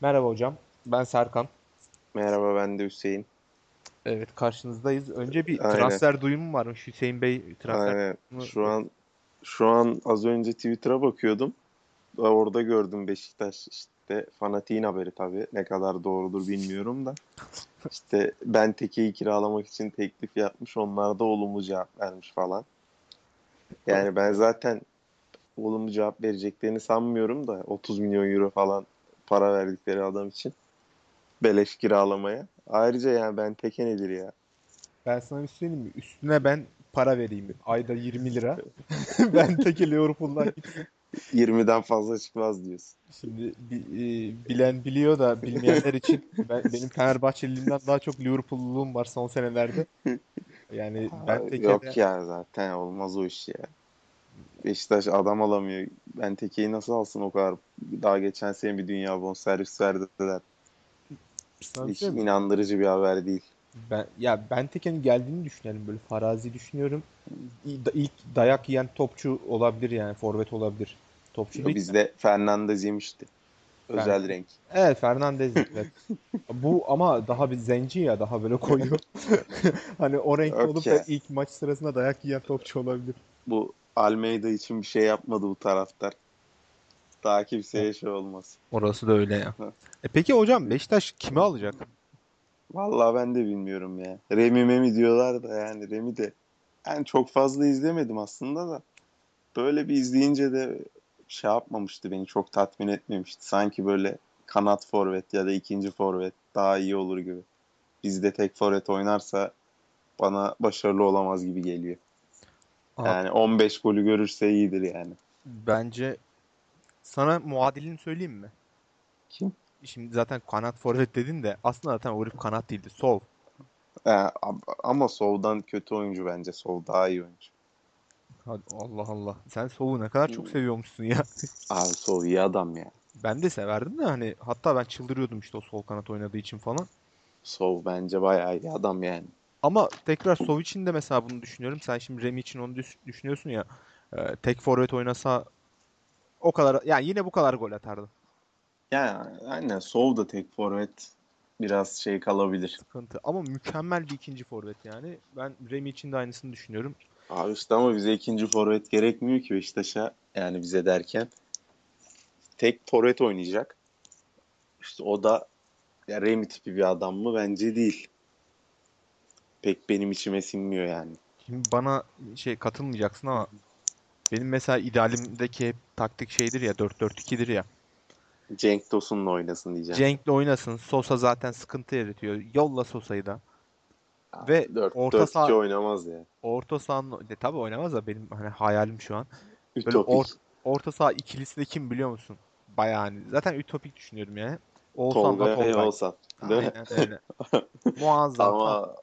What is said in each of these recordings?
Merhaba hocam. Ben Serkan. Merhaba ben de Hüseyin. Evet karşınızdayız. Önce bir Aynen. transfer duyumu varmış. Hüseyin Bey transfer Aynen. duyumu- Şu an şu an az önce Twitter'a bakıyordum. Orada gördüm Beşiktaş işte fanatiğin haberi tabii. Ne kadar doğrudur bilmiyorum da. İşte ben Teke'yi kiralamak için teklif yapmış. Onlar da olumlu cevap vermiş falan. Yani ben zaten olumlu cevap vereceklerini sanmıyorum da 30 milyon euro falan para verdikleri adam için beleş kiralamaya. Ayrıca yani ben Teke nedir ya? Ben sana bir şey söyleyeyim mi? Üstüne ben para vereyim. Ayda 20 lira. ben teke Liverpool'dan 20'den fazla çıkmaz diyorsun. Şimdi bi- e, bilen biliyor da bilmeyenler için ben, benim Fenerbahçeliliğimden daha çok Liverpool'luğum var son senelerde. Yani ben teke Yok ya zaten olmaz o iş ya. Beşiktaş adam alamıyor. Ben Teke'yi nasıl alsın o kadar? Daha geçen sene bir dünya bonservis verdiler. Sana Hiç şey mi? inandırıcı bir haber değil. Ben ya ben Teken'in geldiğini düşünüyorum böyle farazi düşünüyorum. İlk dayak yiyen topçu olabilir yani forvet olabilir. Topçu değil. Bizde Fernandez yemişti. Özel Ben- renk. Evet Fernandez evet. Bu ama daha bir zenci ya daha böyle koyu. Hani o renkte Yok olup da ilk maç sırasında dayak yiyen topçu olabilir. Bu Almeida için bir şey yapmadı bu taraftar. Daha kimseye şey olmaz. Orası da öyle ya. E peki hocam Beşiktaş kimi alacak? Vallahi ben de bilmiyorum ya. Remi Memi diyorlar da yani Remi de ben çok fazla izlemedim aslında da böyle bir izleyince de şey yapmamıştı beni çok tatmin etmemişti. Sanki böyle kanat forvet ya da ikinci forvet daha iyi olur gibi. Bizde tek forvet oynarsa bana başarılı olamaz gibi geliyor. Abi, Yani 15 golü görürse iyidir yani. bence sana muadilini söyleyeyim mi? Kim? Şimdi zaten kanat forvet dedin de aslında zaten o herif kanat değildi. Sol. Ha, ama Sol'dan kötü oyuncu bence. Sol daha iyi oyuncu. Hadi Allah Allah. Sen Sol'u ne kadar çok seviyormuşsun ya. Abi Sol iyi adam ya. Ben de severdim de hani hatta ben çıldırıyordum işte o sol kanat oynadığı için falan. Sol bence bayağı iyi adam yani. Ama tekrar Sov için de mesela bunu düşünüyorum. Sen şimdi Remi için onu düş- düşünüyorsun ya. e, tek forvet oynasa o kadar yani yine bu kadar gol atardı. Yani aynen Sol da tek forvet biraz şey kalabilir. Sıkıntı. Ama mükemmel bir ikinci forvet yani. Ben Remi için de aynısını düşünüyorum. Abi işte ama bize ikinci forvet gerekmiyor ki Beşiktaş'a. Yani bize derken tek forvet oynayacak. İşte o da ya Remi tipi bir adam mı? Bence değil. Pek benim içime sinmiyor yani. Şimdi bana şey katılmayacaksın ama benim mesela idealimdeki hep taktik şeydir ya 4-4-2'dir ya. Cenk Tosun'la oynasın diyeceğim. Cenk'le oynasın. Sosa zaten sıkıntı yaratıyor. Yolla Sosa'yı da. Abi ve 4 orta 4 saha- 2 oynamaz ya. Orta sahanın de, tabii oynamaz da benim hani hayalim şu an. Böyle Ütopik. or- orta saha ikilisi de kim biliyor musun? Bayağı hani zaten ütopik düşünüyorum yani. Oğuzhan'la Tolga Tolga. Oğuzhan. Değil mi? Aynen öyle. Muazzam. Ama,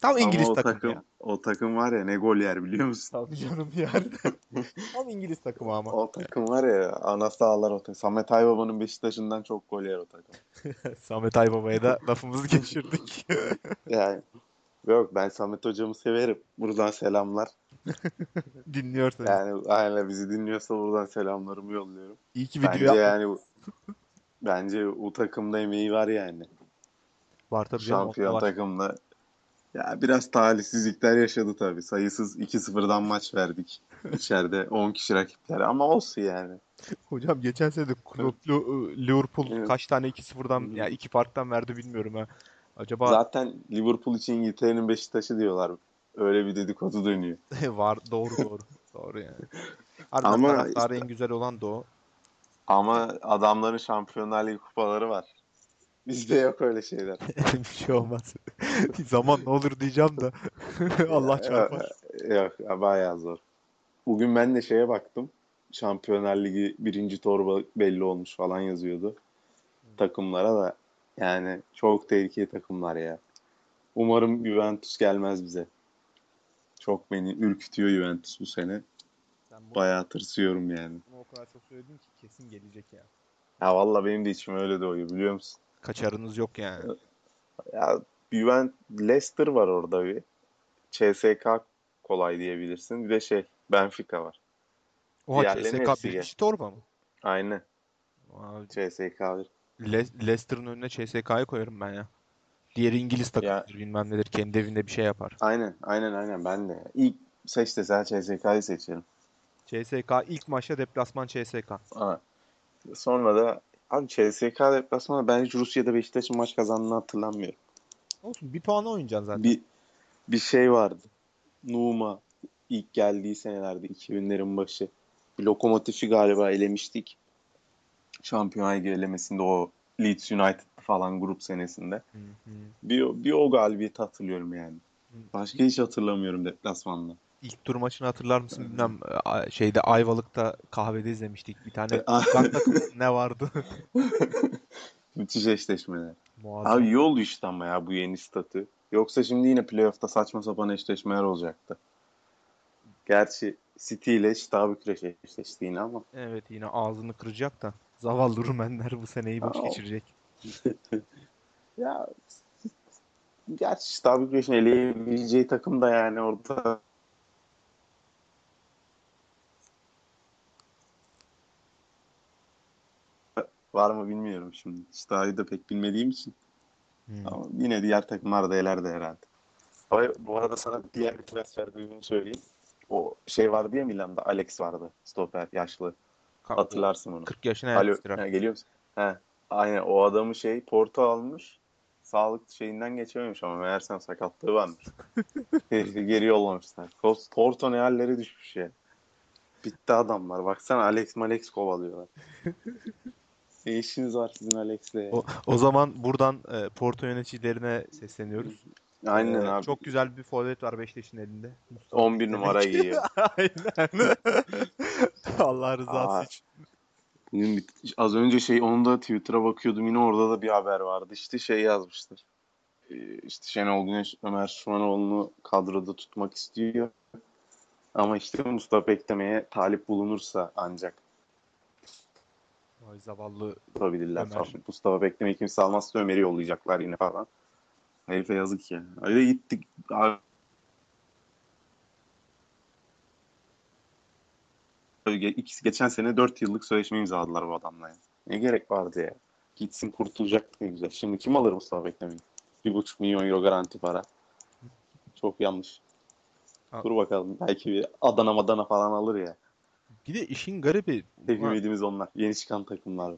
tam İngiliz ama o takımı takım, ya. o takım var ya ne gol yer biliyor musun? Tabii canım yani. Tam İngiliz takımı ama. O takım var ya ana sağlar o takım. Samet Aybaba'nın Beşiktaş'ından çok gol yer o takım. Samet Aybaba'ya da lafımızı geçirdik. Yani yok ben Samet hocamı severim. Buradan selamlar. Dinliyorsun. Yani aynen bizi dinliyorsa buradan selamlarımı yolluyorum. İyi ki video Bence yapma- yani bence o takımda emeği var yani. var tabii canım. Şampiyon takımda. Ya biraz talihsizlikler yaşadı tabii. Sayısız 2-0'dan maç verdik. İçeride 10 kişi rakipler ama olsun yani. Hocam geçen sene de e, Liverpool Evet. kaç tane 2-0'dan ya iki farktan verdi bilmiyorum ha. Acaba Zaten Liverpool için İngiltere'nin Beşiktaş'ı diyorlar. Öyle bir dedikodu dönüyor. var doğru doğru. Doğru yani. Harbiden Ama taraftarı işte- en güzel olan da o. Ama adamların Şampiyonlar Ligi kupaları var. Bizde yok öyle şeyler. bir şey olmaz. Zaman ne olur diyeceğim de. Allah çarpar. Yok bayağı zor. Bugün ben de şeye baktım. Şampiyonlar Ligi birinci torba belli olmuş falan yazıyordu. Takımlara da yani çok tehlikeli takımlar ya. Umarım Juventus gelmez bize. Çok beni ürkütüyor Juventus bu sene. Sen Bayağı tırsıyorum yani. bunu o kadar çok söyledin ki kesin gelecek ya. Ya valla benim de içim öyle doğuyor biliyor musun? Kaçarınız yok yani. Ya Juventus Leicester var orada bir. CSK kolay diyebilirsin. Bir de şey Benfica var. Oha CSK birinci torba mı? Aynen. Abi, CSK bir. Le- Leicester'ın önüne CSK'yı koyarım ben ya. Diğeri İngiliz takımıdır bilmem nedir. Kendi evinde bir şey yapar. Aynen aynen aynen ben de. İlk seç desen CSK'yı seçerim. CSK ilk maçta deplasman CSK. Aa. Sonra da abi CSK deplasmanı ben hiç Rusya'da Beşiktaş'ın maç kazandığını hatırlamıyorum. Olsun bir puana oynayacaksın zaten. Bir bir şey vardı. Numa ilk geldiği senelerde 2000'lerin başı. Lokomotifi galiba elemiştik. Şampiyonlar Ligi elemesinde o Leeds United falan grup senesinde. Hı hı. Bir, bir o galibiyeti hatırlıyorum yani. Başka hiç hatırlamıyorum deplasmanda. İlk tur maçını hatırlar mısın bilmem a- şeyde Ayvalık'ta kahvede izlemiştik. Bir tane ne vardı? Müthiş eşleşmeler. Muazzam. Abi iyi oldu işte ama ya bu yeni statü. Yoksa şimdi yine playoff'ta saçma sapan eşleşmeler olacaktı. Gerçi City ile Ştabı Küreş eşleşti yine ama. Evet yine ağzını kıracak da. Zavallı Rumenler bu seneyi boş Aa. geçirecek. Ya gerçi Ştabı Küreş'in eleyebileceği takım da yani orada var mı bilmiyorum şimdi. Ştabı da pek bilmediğim için. Hmm. Ama yine diğer takımlar da elerdi herhalde. Ama bu arada sana diğer bir transfer duyduğumu söyleyeyim. O şey vardı ya Milan'da Alex vardı. Stoper yaşlı. Ka- Hatırlarsın onu. 40 yaşına Alo, ha, geliyor musun? He. Aynen o adamı şey Porto almış. Sağlık şeyinden geçememiş ama meğersem sakatlığı varmış. Herifi geri yollamışlar. Porto ne hallere düşmüş ya. Bitti adamlar. Baksana Alex Malex kovalıyorlar. ne işiniz var sizin Alex'le? O, o zaman buradan e, Porto yöneticilerine sesleniyoruz. Aynen Ee, abi. Çok güzel bir forvet var Beşiktaş'ın elinde. Mustafa 11 Demek. numara giyiyor. Aynen. Allah rızası Aa. için. Az önce şey onu da Twitter'a bakıyordum yine orada da bir haber vardı. İşte şey yazmıştır. Ee, İşte Şenol Güneş Ömer Şumanoğlu'nu kadroda tutmak istiyor. Ama işte Mustafa Ekleme'ye talip bulunursa ancak Vay zavallı. tutabilirler Ömer. falan. Mustafa Bekleme'yi kimse almazsa Ömer'i yollayacaklar yine falan. Herife yazık ya. Öyle gittik. İkisi geçen sene 4 yıllık sözleşme imzaladılar bu adamla. Yani. Ne gerek vardı ya? Gitsin kurtulacak ne güzel. Şimdi kim alır Mustafa Bekleme'yi? 1,5 milyon euro garanti para. Çok yanlış. Ha. Dur bakalım. Belki bir Adana Madana falan alır ya. Bir de işin garibi Tek ulan ümidimiz onlar. Yeni çıkan takımlar.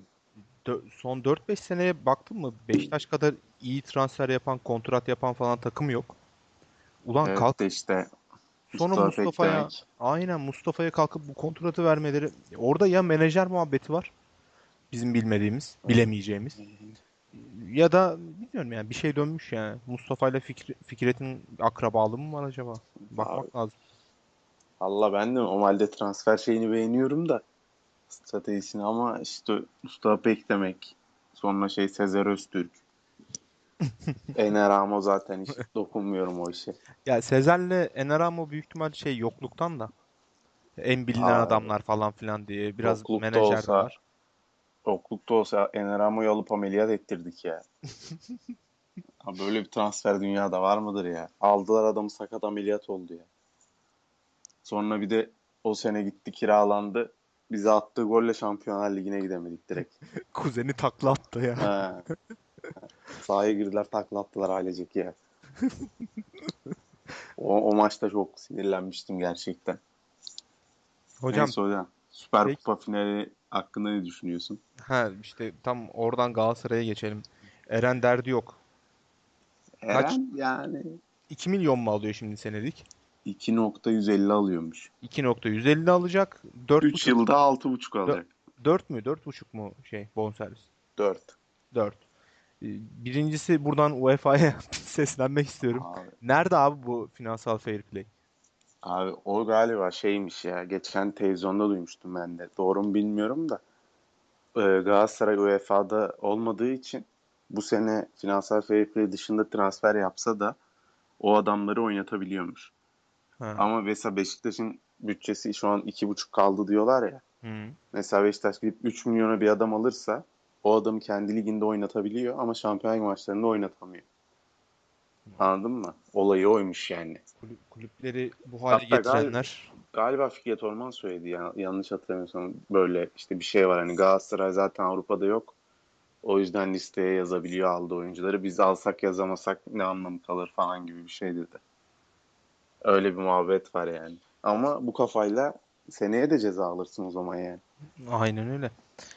dö- son 4-5 seneye baktın mı Beşiktaş kadar iyi transfer yapan, kontrat yapan falan takım yok. Ulan Evet kalk de işte sonra Mustafa Mustafa'ya Beklemek. aynen Mustafa'ya kalkıp bu kontratı vermeleri orada ya menajer muhabbeti var bizim bilmediğimiz, bilemeyeceğimiz ya da bilmiyorum yani bir şey dönmüş yani. Mustafa ile Fikri, Fikret'in akrabalığı mı var acaba? Bakmak lazım. Allah ben de normalde transfer şeyini beğeniyorum da stratejisini ama işte Mustafa Beklemek sonra şey Sezer Öztürk Ener Amo zaten hiç dokunmuyorum o işe. Ya Sezer'le Enaramo büyük ihtimal şey yokluktan da en bilinen Aa, adamlar falan filan diye biraz yoklukta menajer olsa- var. Oklukta olsa Ener Amo'yu alıp ameliyat ettirdik ya. Böyle bir transfer dünyada var mıdır ya? Aldılar adamı sakat ameliyat oldu ya. Sonra bir de o sene gitti kiralandı. Bize attığı golle Şampiyonlar Ligi'ne gidemedik direkt. Kuzeni takla attı ya. Ha. Sahaya girdiler takla attılar ailecek ya. O, o maçta çok sinirlenmiştim gerçekten. Hocam Neyse hocam. Süper Peki. Kupa finali hakkında ne düşünüyorsun? ha işte tam oradan Galatasaray'a geçelim. Eren derdi yok. Kaç? Eren yani 2 milyon mu alıyor şimdi senelik? 2.150 alıyormuş. 2.150 alacak. 4 3 yılda 6.5 alacak. 4 mü? 4.5 mu şey bonservis? 4. 4. Birincisi buradan UEFA'ya seslenmek istiyorum. Abi, Nerede abi bu finansal fair play? abi o galiba şeymiş ya. Geçen televizyonda duymuştum ben de. Doğru mu bilmiyorum da. Ee, Galatasaray UEFA'da olmadığı için bu sene finansal fair play dışında transfer yapsa da o adamları oynatabiliyormuş. Ha. Ama mesela Beşiktaş'ın bütçesi şu an 2.5 kaldı diyorlar ya. Hı. Mesela Beşiktaş gidip 3 milyona bir adam alırsa o adamı kendi liginde oynatabiliyor ama şampiyonlar maçlarında oynatamıyor. Anladın mı? Olayı oymuş yani. Kulüp- kulüpleri bu hale Hatta getirenler Galiba Fikret Orman söyledi ya, yanlış hatırlamıyorsam böyle işte bir şey var hani Galatasaray zaten Avrupa'da yok. O yüzden listeye yazabiliyor aldığı oyuncuları. Biz alsak yazamasak ne anlamı kalır falan gibi bir şey dedi. Öyle bir muhabbet var yani. Ama bu kafayla seneye de ceza alırsın o zaman yani. Aynen öyle.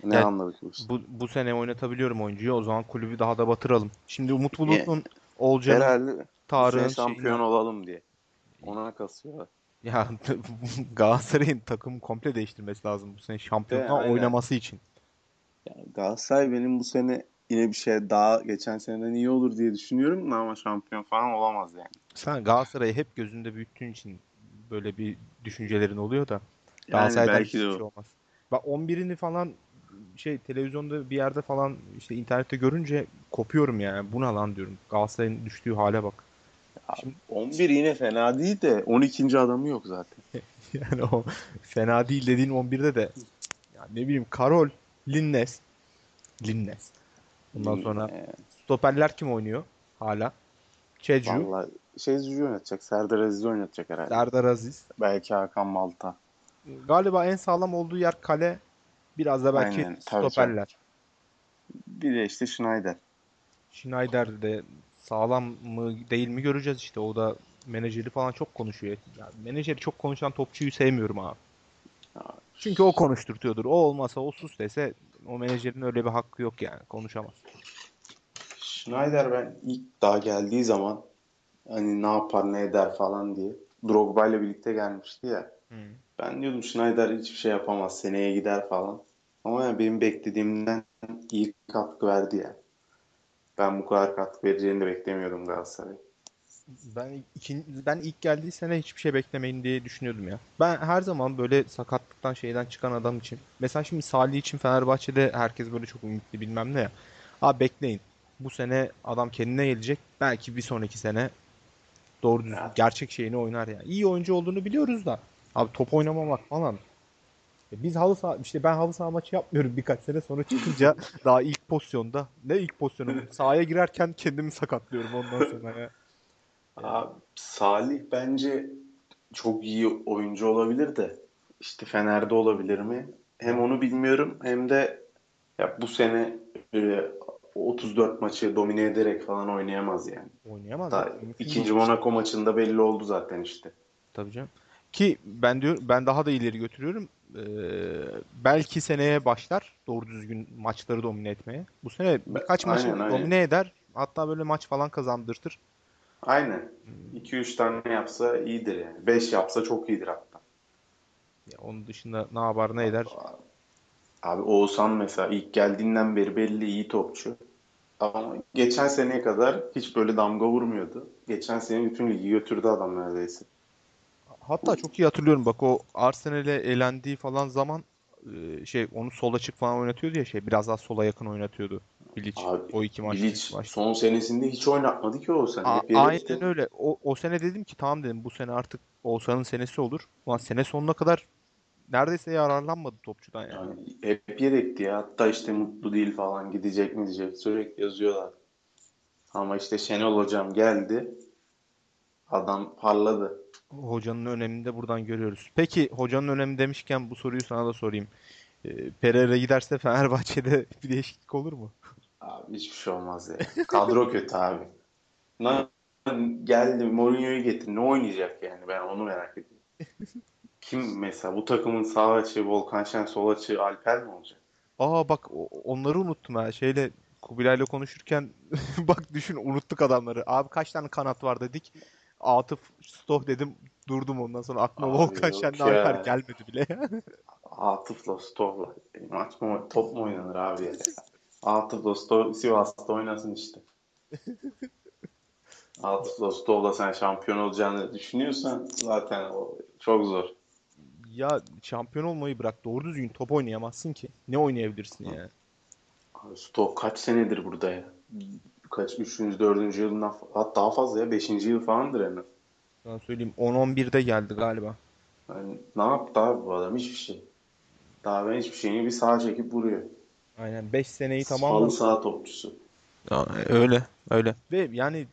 Ne Yani anladık bu. Bu, bu sene oynatabiliyorum oyuncuyu. O zaman kulübü daha da batıralım. Şimdi Umut Bulut'un, Olcan'ın, Herhalde Tarık'ın şampiyon şeyini- olalım diye. Ona kasıyorlar. Ya Galatasaray'ın takımı komple değiştirmesi lazım bu sene şampiyonluğa oynaması için. Yani Galatasaray benim bu sene yine bir şey daha geçen seneden iyi olur diye düşünüyorum ama şampiyon falan olamaz yani. Sen Galatasaray'ı hep gözünde büyüttüğün için böyle bir düşüncelerin oluyor da Yani Galatasaray'dan belki hiçbir de şey o. olmaz. Bak 11'ini falan şey televizyonda bir yerde falan işte internette görünce kopuyorum yani. Bu ne lan diyorum. Galatasaray'ın düştüğü hale bak. Şimdi 11 yine fena değil de 12. adamı yok zaten. yani o fena değil dediğin 11'de de ya ne bileyim Karol, Linnes, Linnes. Ondan sonra stoperler kim oynuyor hala? Çecu, Vallahi şey Zücü oynatacak. Serdar Aziz oynatacak herhalde. Serdar Aziz. Belki Hakan Malta. Galiba en sağlam olduğu yer kale. Biraz da belki Aynen, stoperler. Bir de işte Schneider. Schneider de sağlam mı değil mi göreceğiz işte. O da menajeri falan çok konuşuyor. Ya, menajeri çok konuşan topçuyu sevmiyorum abi. Ya, Çünkü o konuşturtuyordur. O olmasa o sus dese o menajerin öyle bir hakkı yok yani. Konuşamaz. Schneider ben ilk daha geldiği zaman hani ne yapar ne eder falan diye Drogba ile birlikte gelmişti ya. Ben diyordum Schneider hiçbir şey yapamaz. Seneye gider falan. Ama yani benim beklediğimden iyi katkı verdi ya. Ben bu kadar katkı vereceğini de beklemiyordum Galatasaray. Ben ikin, ben ilk geldiği sene hiçbir şey beklemeyin diye düşünüyordum ya. Ben her zaman böyle sakatlıktan şeyden çıkan adam için. Mesela şimdi Salih için Fenerbahçe'de herkes böyle çok ümitli bilmem ne ya. Abi bekleyin. Bu sene adam kendine gelecek. Belki bir sonraki sene doğru Ya. gerçek şeyini oynar ya. İyi oyuncu olduğunu biliyoruz da. Abi top oynamamak falan. E Biz halı saha işte ben halı saha maçı yapmıyorum birkaç sene sonra çıkınca daha ilk pozisyonda ne ilk pozisyonu sahaya girerken kendimi sakatlıyorum ondan sonra ya. Abi, Salih bence çok iyi oyuncu olabilir de işte Fener'de olabilir mi? Hem onu bilmiyorum hem de ya bu sene e, 34 maçı domine ederek falan oynayamaz yani. Oynayamaz. Daha ya, mümkün ikinci. Monaco maçında belli oldu zaten işte. Tabii canım. Ki ben diyor ben daha da ileri götürüyorum. Ee, belki seneye başlar doğru düzgün maçları domine etmeye. Bu sene birkaç maçı aynen, aynen. domine eder. Hatta böyle maç falan kazandırtır. Aynen. 2-3 tane yapsa iyidir yani. 5 yapsa çok iyidir hatta. Ya onun dışında ne yapar ne eder. Abi Oğuzhan mesela ilk geldiğinden beri belli iyi topçu. Ama geçen seneye kadar hiç böyle damga vurmuyordu. Geçen sene bütün ligi götürdü adam neredeyse. Hatta çok iyi hatırlıyorum bak o Arsenal'e elendiği falan zaman e, şey onu sol açık falan oynatıyordu ya şey biraz daha sola yakın oynatıyordu Bilic. Abi O iki maçta. Bilic son senesinde hiç oynatmadı ki Oğuzhan. A- Hep yedekti. aynen öyle. O, o sene dedim ki tamam dedim bu sene artık Oğuzhan'ın senesi olur. Ulan sene sonuna kadar neredeyse yararlanmadı topçudan yani. Yani hep yedekti ya. Hatta işte mutlu değil falan gidecek mi diyecek. Sürekli yazıyorlar. Ama işte Şenol hocam geldi. Adam parladı. Hocanın önemini de buradan görüyoruz. Peki hocanın önemi demişken bu soruyu sana da sorayım. Ee, Pereira giderse Fenerbahçe'de bir değişiklik olur mu? Abi hiçbir şey olmaz ya. Kadro kötü abi. Lan geldi Mourinho'yu getir. Ne oynayacak yani? Ben onu merak ediyorum. Kim mesela bu takımın sağ açığı Volkan Şen, sol açığı Alper mi olacak? Aa bak onları unuttum ha. Şeyle Kubilay'la konuşurken bak düşün unuttuk adamları. Abi kaç tane kanat var dedik. Atıf Stoh dedim durdum ondan sonra aklıma Abi Volkan Şen'le. Alper gelmedi bile. Atıf'la Stoh'la. Maç mı, top mu oynanır abi ya? Atıf'la Stoh Sivas'ta oynasın işte. Atıf'la Stoh'la sen şampiyon olacağını düşünüyorsan zaten o çok zor. Ya şampiyon olmayı bırak doğru düzgün top oynayamazsın ki. Ne oynayabilirsin yani? Stoh kaç senedir burada ya? Kaç? Üçüncü, dördüncü yılından hatta daha fazla ya. Beşinci yıl falandır hemen. Ben söyleyeyim 10-11'de geldi galiba. Yani ne yaptı abi bu adam? Hiçbir şey. Daha ben hiçbir şeyini bir sağa çekip vuruyor. Aynen 5 seneyi tamamladı. saha topçusu. Ya, öyle öyle. Ve yani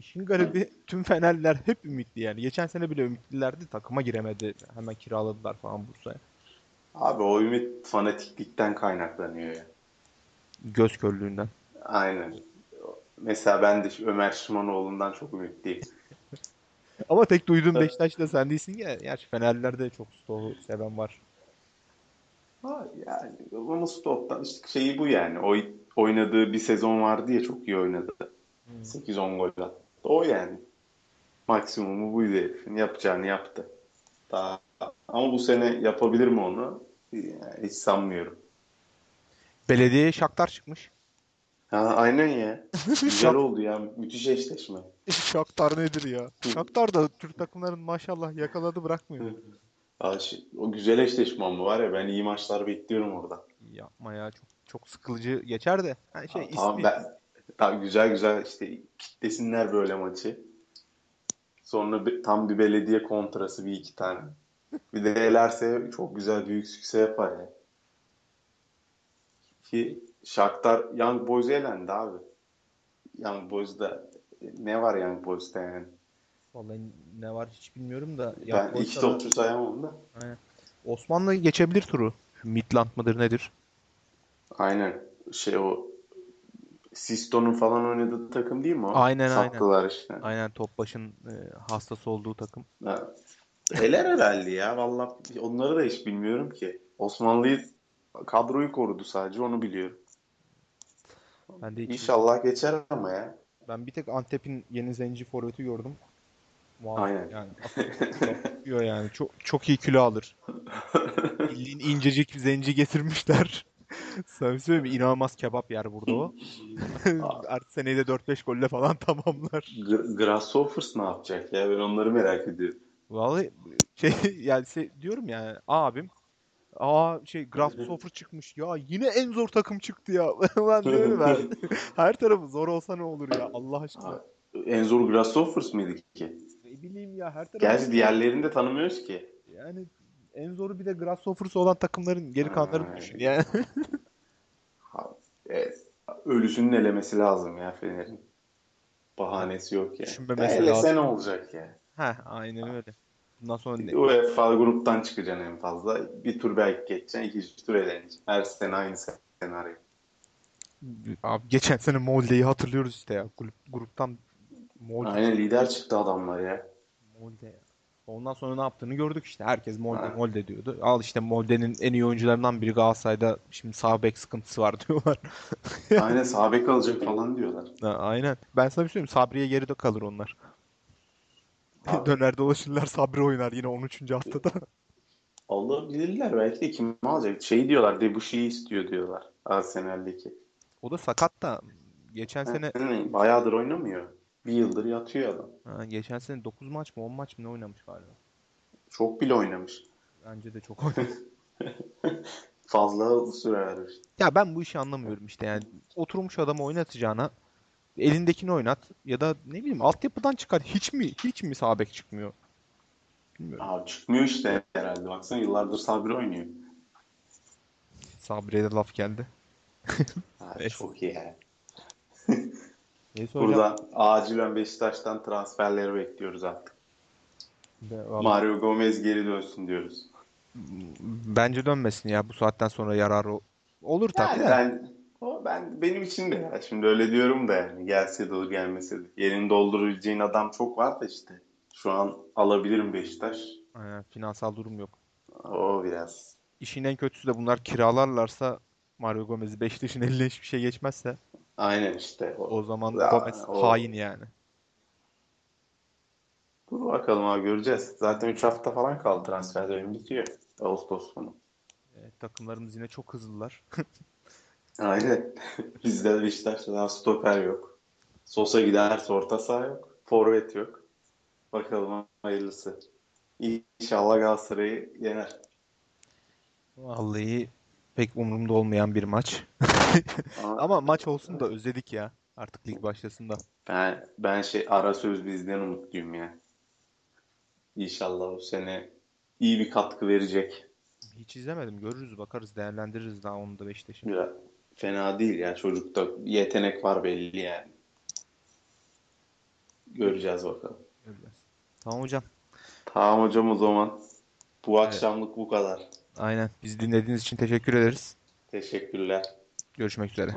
işin garibi tüm Fenerliler hep ümitli yani. Geçen sene bile ümitlilerdi. Takıma giremedi. Hemen kiraladılar falan Bursa'ya. Abi o ümit fanatiklikten kaynaklanıyor ya. Göz körlüğünden. Aynen. Mesela ben de Ömer Şimanoğlu'ndan çok ümitliyim. Ama tek duyduğum. Beşiktaş'ta sen değilsin ya. Gerçi Fenerliler çok Stoğu seven var. Ha, yani ama Stoke'dan işte şeyi bu yani. Oy, oynadığı bir sezon vardı ya çok iyi oynadı. 8-10 gol attı. O yani. Maksimumu buydu herifin. Yapacağını yaptı. Daha, ama bu sene yapabilir mi onu? Yani hiç sanmıyorum. Belediyeye Shakhtar çıkmış. Ha, aynen ya. Güzel oldu ya. Müthiş eşleşme. Shakhtar nedir ya? Shakhtar da Türk takımların maşallah yakaladı bırakmıyor. Şey- o güzel eşleşme ama var ya ben iyi maçlar bekliyorum orada. Yapma ya çok çok sıkılıcı geçer de. Yani şey Aa, tamam ismi ben tamam, güzel güzel işte kitlesinler böyle maçı. Sonra bir- tam bir belediye kontrası bir iki tane. Bir de elerse çok güzel büyük sükse yapar ya. Ki Shakhtar Young Boys'a elendi abi. Young Boys'da ne var Young Boys'ta yani? vallahi ne var hiç bilmiyorum da Ben Young iki Boys'ta da- topçu sayamam da. Osmanlı geçebilir turu. Midland mıdır nedir? Aynen. Şey o Sisto'nun falan oynadığı takım değil mi o? Aynen, aynen. Sattılar işte. Aynen Topbaş'ın e, hastası olduğu takım. Ha. Eler herhalde ya. Vallahi onları da hiç bilmiyorum ki. Osmanlı'yı kadroyu korudu sadece onu biliyorum. Ben de hiç İnşallah geçer ama ya. Ben bir tek Antep'in yeni zenci forveti gördüm. Muazzam Aynen. yani. Yapıyor yani. Çok çok iyi kilo alır. Bildiğin incecik bir zenci getirmişler. Sana söyleyeyim mi? İnanılmaz kebap yer burada o. Artık seneye de 4-5 golle falan tamamlar. Gr- Grasshoppers ne yapacak ya? Ben onları merak ediyorum. Vallahi şey yani diyorum yani abim Aa şey Grasshopper çıkmış ya yine en zor takım çıktı ya. Ulan diyorum ben. Her tarafı zor olsa ne olur ya Allah aşkına. En zor Grasshoppers mıydı ki? Ne bileyim ya her tarafı Gerçi diğerlerini de tanımıyoruz ki. Yani en zoru bir de Grasshoppers olan takımların geri kalanlarını Ha, düşün. Yani Ha, evet. Ölüsünün elemesi lazım ya Fener'in. Bahanesi yok ya. Düşünmemesi Ya elese ne olacak ya? Heh, aynen öyle. Bundan sonra ne? UEFA gruptan çıkacaksın en fazla. Bir tur belki geçeceksin, ikinci tur eleneceksin. Her sene aynı senaryo. Abi geçen sene Molde'yi hatırlıyoruz işte ya. Grup, gruptan Molde, Aynen lider çıktı adamlar ya. Molde ya. Ondan sonra ne yaptığını gördük işte. Herkes Molde Ha. Molde diyordu. Al işte Molde'nin en iyi oyuncularından biri Galatasaray'da şimdi sağ bek sıkıntısı var diyorlar. Aynen sağ bek alacak falan diyorlar. Ha, aynen. Ben sana bir şey söyleyeyim. Sabri'ye geride kalır onlar. Abi. Döner dolaşırlar Sabri oynar yine 13. haftada. Alabilirler belki de kim alacak? Şey diyorlar, Debussy'yi istiyor diyorlar Arsenal'deki. O da sakat da geçen sene bayağıdır oynamıyor. Bir yıldır yatıyor adam. ha, geçen sene 9 maç mı 10 maç mı ne oynamış galiba. Çok bile oynamış. Bence de çok oynadı. Fazla süre vermiş. Ya ben bu işi anlamıyorum işte yani oturmuş adamı oynatacağına elindekini oynat ya da ne bileyim altyapıdan çıkar. Hiç mi hiç mi sağ bek çıkmıyor? Bilmiyorum. Abi çıkmıyor işte herhalde. Baksana yıllardır Sabri oynuyor. Sabri'ye de laf geldi. Ha, çok iyi ya. Neyse hocam. Burada acilen Beşiktaş'tan transferleri bekliyoruz artık. Be- vallahi Mario Gomez geri dönsün diyoruz. Bence dönmesin ya bu saatten sonra yararı olur tabii Yani de. ben o ben benim için de ya. Şimdi öyle diyorum da yani gelse de olur gelmese de. Yerini doldurabileceğin adam çok var da işte. Şu an alabilirim Beşiktaş. Aynen, finansal durum yok. O biraz. İşin en kötüsü de bunlar kiralarlarsa Mario Gomez'i Beşiktaş'ın eline hiçbir şey geçmezse Aynen işte. O. o zaman Ya, Gomez o- hain yani. Dur bakalım abi göreceğiz. Zaten 3 hafta falan kaldı transfer dönemi bitiyor. Ağustos sonu. Evet, takımlarımız yine çok hızlılar. Aynen. Bizde Beşiktaş'ta daha stoper yok. Sosa giderse orta saha yok. Forvet yok. Bakalım hayırlısı. İnşallah Galatasaray'ı yener. Vallahi pek umurumda olmayan bir maç. Ama maç olsun da özledik ya. Artık lig başlasın da. ben, ben şey ara söz bizden umutluyum ya. İnşallah bu sene iyi bir katkı verecek. Hiç izlemedim. Görürüz, bakarız, değerlendiririz daha onu da Beşiktaş'ın. Biraz fena değil ya. Çocukta yetenek var belli yani. Göreceğiz bakalım. Göreceğiz. Tamam hocam. Tamam hocam o zaman. Bu akşamlık bu kadar. Aynen. Bizi dinlediğiniz için teşekkür ederiz. Teşekkürler. Görüşmek üzere.